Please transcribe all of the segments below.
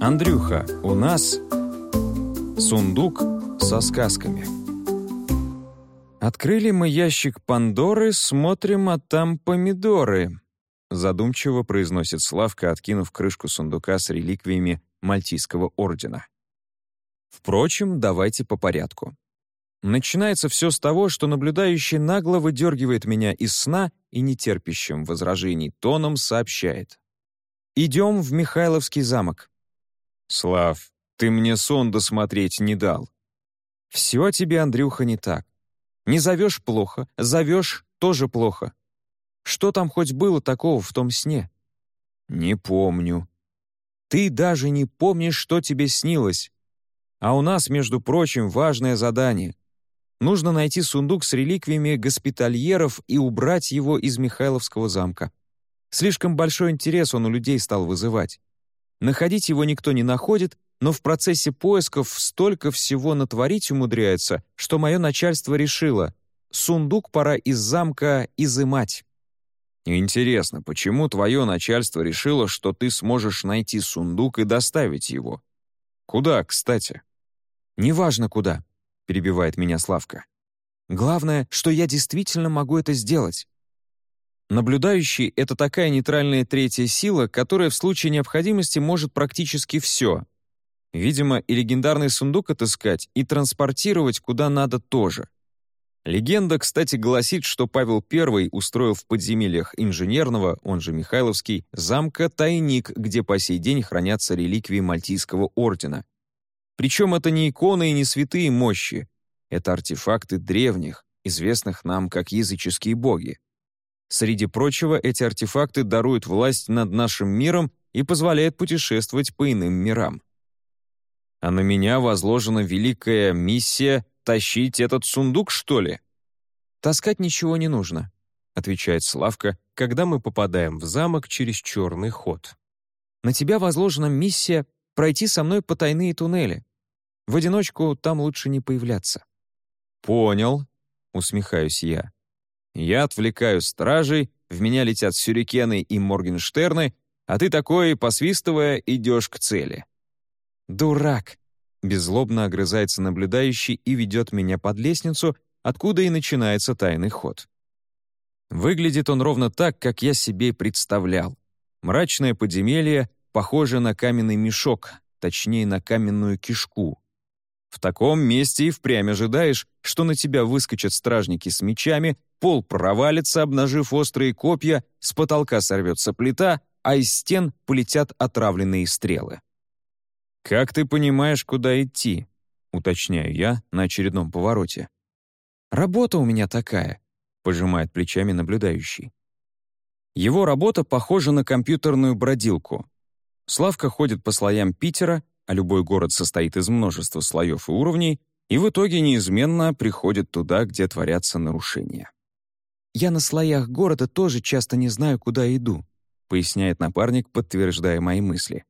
Андрюха, у нас сундук со сказками. Открыли мы ящик Пандоры, смотрим, а там помидоры. Задумчиво произносит Славка, откинув крышку сундука с реликвиями Мальтийского ордена. Впрочем, давайте по порядку. Начинается все с того, что наблюдающий нагло выдергивает меня из сна и нетерпящим возражений тоном сообщает. «Идем в Михайловский замок». «Слав, ты мне сон досмотреть не дал». «Все тебе, Андрюха, не так. Не зовешь — плохо, зовешь — тоже плохо. Что там хоть было такого в том сне?» «Не помню». «Ты даже не помнишь, что тебе снилось. А у нас, между прочим, важное задание. Нужно найти сундук с реликвиями госпитальеров и убрать его из Михайловского замка. Слишком большой интерес он у людей стал вызывать. Находить его никто не находит, но в процессе поисков столько всего натворить умудряется, что мое начальство решило — сундук пора из замка изымать. Интересно, почему твое начальство решило, что ты сможешь найти сундук и доставить его? Куда, кстати? Неважно куда перебивает меня Славка. «Главное, что я действительно могу это сделать». Наблюдающий — это такая нейтральная третья сила, которая в случае необходимости может практически все. Видимо, и легендарный сундук отыскать, и транспортировать куда надо тоже. Легенда, кстати, гласит, что Павел I устроил в подземельях инженерного, он же Михайловский, замка тайник, где по сей день хранятся реликвии Мальтийского ордена — причем это не иконы и не святые мощи, это артефакты древних, известных нам как языческие боги. Среди прочего, эти артефакты даруют власть над нашим миром и позволяют путешествовать по иным мирам. А на меня возложена великая миссия тащить этот сундук, что ли? Таскать ничего не нужно, отвечает Славка, когда мы попадаем в замок через черный ход. На тебя возложена миссия пройти со мной по тайные туннели. В одиночку там лучше не появляться». «Понял», — усмехаюсь я. «Я отвлекаю стражей, в меня летят сюрикены и моргенштерны, а ты такой, посвистывая, идешь к цели». «Дурак!» — беззлобно огрызается наблюдающий и ведет меня под лестницу, откуда и начинается тайный ход. Выглядит он ровно так, как я себе представлял. Мрачное подземелье, похоже на каменный мешок, точнее, на каменную кишку. В таком месте и впрямь ожидаешь, что на тебя выскочат стражники с мечами, пол провалится, обнажив острые копья, с потолка сорвется плита, а из стен полетят отравленные стрелы. «Как ты понимаешь, куда идти?» — уточняю я на очередном повороте. «Работа у меня такая», — пожимает плечами наблюдающий. Его работа похожа на компьютерную бродилку. Славка ходит по слоям Питера, а любой город состоит из множества слоев и уровней, и в итоге неизменно приходит туда, где творятся нарушения. «Я на слоях города тоже часто не знаю, куда иду», поясняет напарник, подтверждая мои мысли.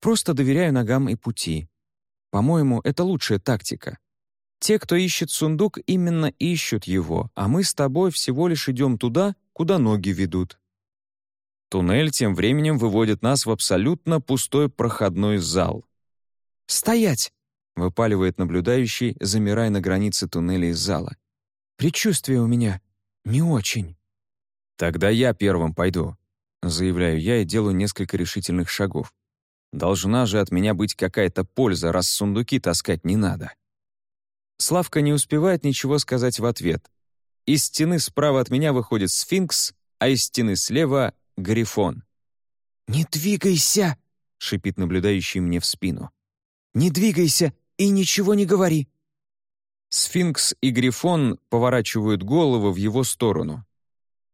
«Просто доверяю ногам и пути. По-моему, это лучшая тактика. Те, кто ищет сундук, именно ищут его, а мы с тобой всего лишь идем туда, куда ноги ведут». Туннель тем временем выводит нас в абсолютно пустой проходной зал. «Стоять!» — выпаливает наблюдающий, замирая на границе туннеля из зала. «Предчувствие у меня не очень». «Тогда я первым пойду», — заявляю я и делаю несколько решительных шагов. «Должна же от меня быть какая-то польза, раз сундуки таскать не надо». Славка не успевает ничего сказать в ответ. Из стены справа от меня выходит сфинкс, а из стены слева — грифон. «Не двигайся!» — шипит наблюдающий мне в спину. Не двигайся и ничего не говори». Сфинкс и Грифон поворачивают головы в его сторону.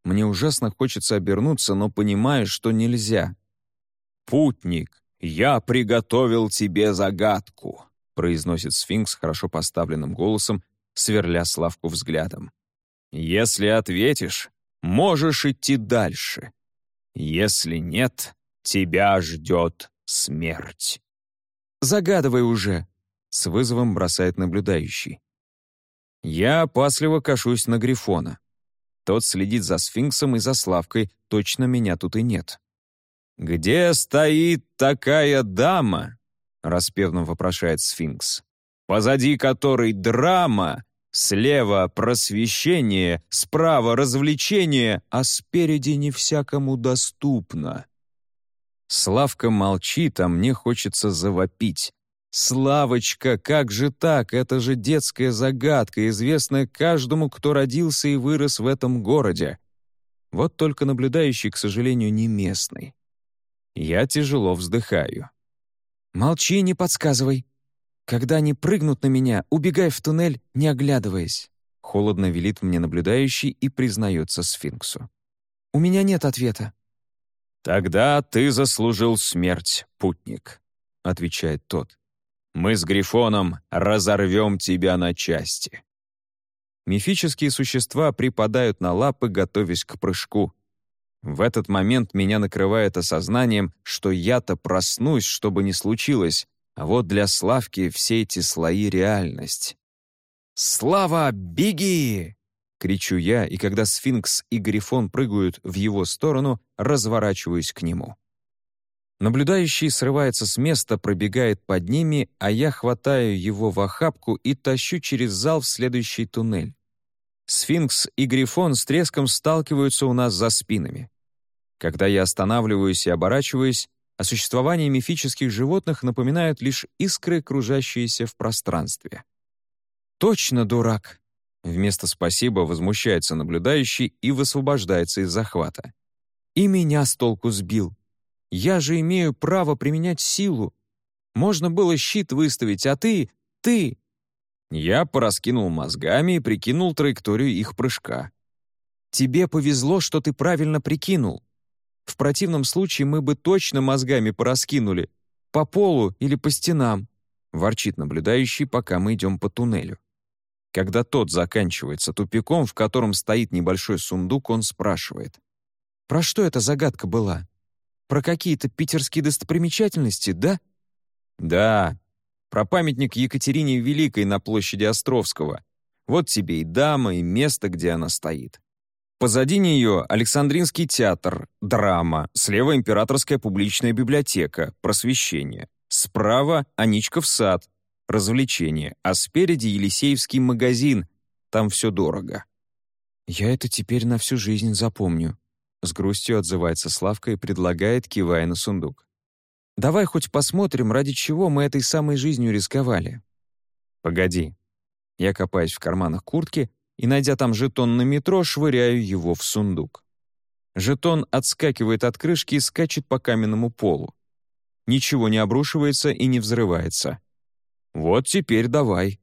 Мне ужасно хочется обернуться, но понимаю, что нельзя. «Путник, я приготовил тебе загадку», произносит сфинкс хорошо поставленным голосом, сверля Славку взглядом. «Если ответишь, можешь идти дальше. Если нет, тебя ждет смерть». Загадывай уже!» — с вызовом бросает наблюдающий. Я опасливо кашусь на Грифона. Тот следит за сфинксом и за Славкой, точно меня тут и нет. «Где стоит такая дама?» — распевно вопрошает сфинкс. «Позади которой драма, слева просвещение, справа развлечение, а спереди не всякому доступно». Славка молчит, а мне хочется завопить. «Славочка, как же так? Это же детская загадка, известная каждому, кто родился и вырос в этом городе. Вот только наблюдающий, к сожалению, не местный. Я тяжело вздыхаю. «Молчи, не подсказывай. Когда они прыгнут на меня, убегай в туннель, не оглядываясь». Холодно велит мне наблюдающий и признается сфинксу. «У меня нет ответа». «Тогда ты заслужил смерть, путник», — отвечает тот мы с Грифоном разорвем тебя на части». Мифические существа припадают на лапы, готовясь к прыжку. В этот момент меня накрывает осознанием, что я-то проснусь, чтобы не случилось, а вот для Славки все эти слои — реальность. «Слава, беги!» — кричу я, и когда сфинкс и грифон прыгают в его сторону, разворачиваюсь к нему. Наблюдающий срывается с места, пробегает под ними, а я хватаю его в охапку и тащу через зал в следующий туннель. Сфинкс и Грифон с треском сталкиваются у нас за спинами. Когда я останавливаюсь и оборачиваюсь, о существовании мифических животных напоминают лишь искры, кружащиеся в пространстве. «Точно дурак!» Вместо «спасибо» возмущается наблюдающий и высвобождается из захвата. «И меня с толку сбил. Я же имею право применять силу. Можно было щит выставить, а ты... ты...» Я пораскинул мозгами и прикинул траекторию их прыжка. «Тебе повезло, что ты правильно прикинул. В противном случае мы бы точно мозгами пораскинули. По полу или по стенам», — ворчит наблюдающий, пока мы идем по туннелю. Когда тот заканчивается тупиком, в котором стоит небольшой сундук, он спрашивает. «Про что эта загадка была?» Про какие-то питерские достопримечательности, да?» «Да, про памятник Екатерине Великой на площади Островского. Вот тебе и дама, и место, где она стоит. Позади нее Александринский театр, драма, слева Императорская публичная библиотека, просвещение. Справа Аничков сад, развлечение, а спереди Елисеевский магазин, там все дорого. «Я это теперь на всю жизнь запомню», с грустью отзывается Славка и предлагает, кивая на сундук. «Давай хоть посмотрим, ради чего мы этой самой жизнью рисковали». «Погоди». Я копаюсь в карманах куртки и, найдя там жетон на метро, швыряю его в сундук. Жетон отскакивает от крышки и скачет по каменному полу. Ничего не обрушивается и не взрывается. «Вот теперь давай».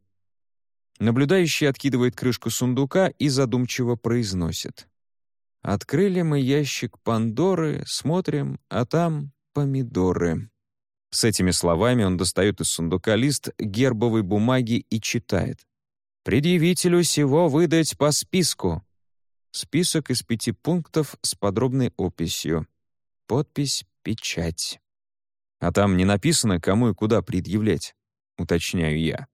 Наблюдающий откидывает крышку сундука и задумчиво произносит. Открыли мы ящик Пандоры, смотрим, а там помидоры. С этими словами он достает из сундука лист гербовой бумаги и читает. «Предъявителю всего выдать по списку». Список из пяти пунктов с подробной описью. Подпись «Печать». А там не написано, кому и куда предъявлять, уточняю я.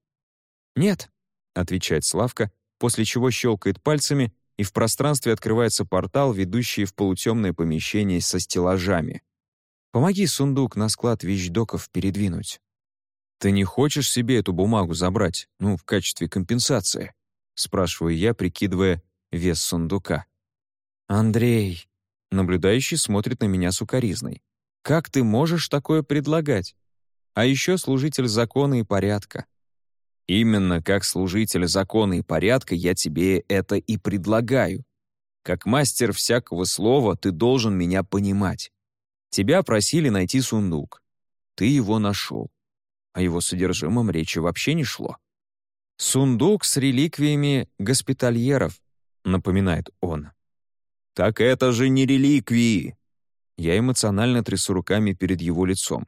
«Нет», — отвечает Славка, после чего щелкает пальцами, и в пространстве открывается портал, ведущий в полутемное помещение со стеллажами. Помоги сундук на склад вещдоков передвинуть. «Ты не хочешь себе эту бумагу забрать, ну, в качестве компенсации?» — спрашиваю я, прикидывая вес сундука. «Андрей», — наблюдающий смотрит на меня сукоризной, «как ты можешь такое предлагать? А еще служитель закона и порядка. Именно как служитель закона и порядка я тебе это и предлагаю. Как мастер всякого слова ты должен меня понимать. Тебя просили найти сундук. Ты его нашел. О его содержимом речи вообще не шло. «Сундук с реликвиями госпитальеров», — напоминает он. «Так это же не реликвии!» Я эмоционально трясу руками перед его лицом.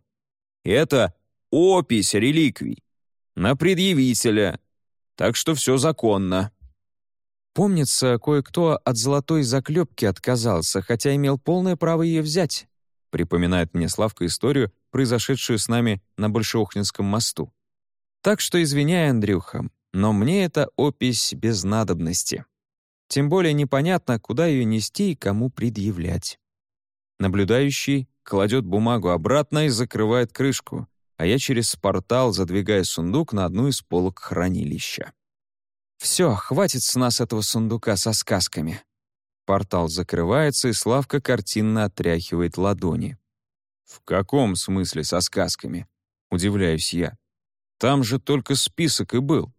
«Это опись реликвий на предъявителя. Так что все законно». Помнится, кое-кто от золотой заклепки отказался, хотя имел полное право ее взять, припоминает мне Славка историю, произошедшую с нами на Большеохнинском мосту. Так что извиняй, Андрюха, но мне это опись без надобности. Тем более непонятно, куда ее нести и кому предъявлять. Наблюдающий кладет бумагу обратно и закрывает крышку, а я через портал задвигаю сундук на одну из полок хранилища. «Все, хватит с нас этого сундука со сказками». Портал закрывается, и Славка картинно отряхивает ладони. «В каком смысле со сказками?» — удивляюсь я. «Там же только список и был».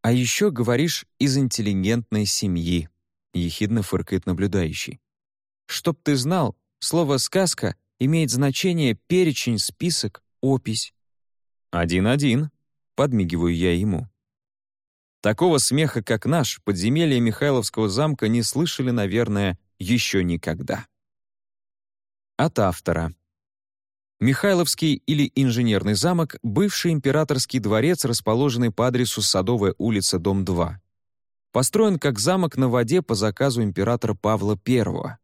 «А еще, говоришь, из интеллигентной семьи», — ехидно фыркает наблюдающий. «Чтоб ты знал, слово «сказка» имеет значение перечень, список, опись». «Один-один», — подмигиваю я ему. Такого смеха, как наш, подземелья Михайловского замка не слышали, наверное, еще никогда. От автора. Михайловский или Инженерный замок — бывший императорский дворец, расположенный по адресу Садовая улица, дом 2. Построен как замок на воде по заказу императора Павла I.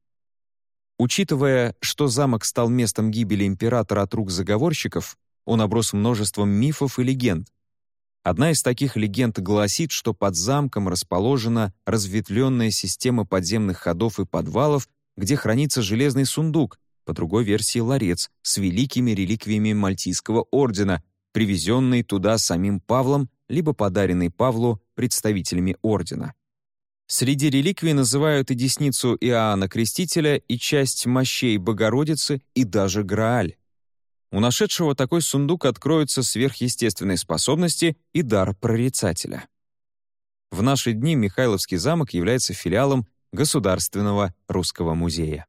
Учитывая, что замок стал местом гибели императора от рук заговорщиков, он оброс множеством мифов и легенд, Одна из таких легенд гласит, что под замком расположена разветвленная система подземных ходов и подвалов, где хранится железный сундук, по другой версии ларец, с великими реликвиями Мальтийского ордена, привезенный туда самим Павлом, либо подаренный Павлу представителями ордена. Среди реликвий называют и десницу Иоанна Крестителя, и часть мощей Богородицы, и даже Грааль. У нашедшего такой сундук откроются сверхъестественные способности и дар прорицателя. В наши дни Михайловский замок является филиалом Государственного русского музея.